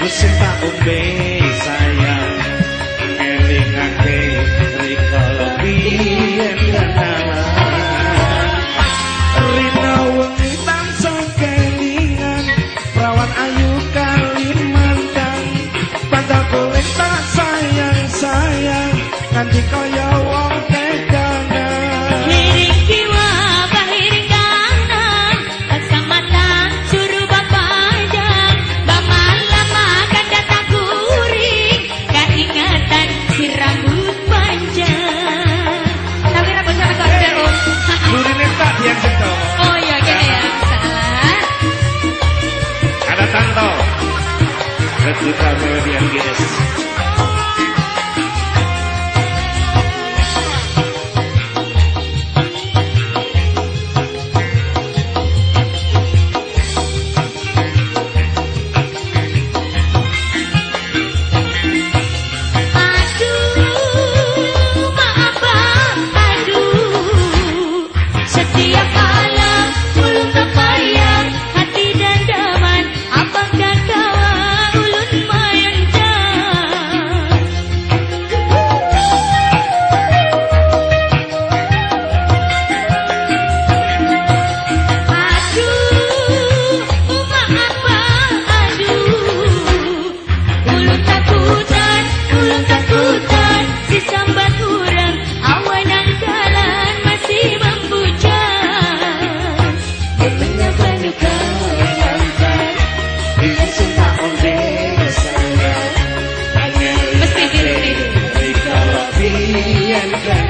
Musim tak sayang Rina wengi kelingan Perawan ayu Kalimantan. Tak sayang-sayang Nanti kau Mesti diri Kalau pian kan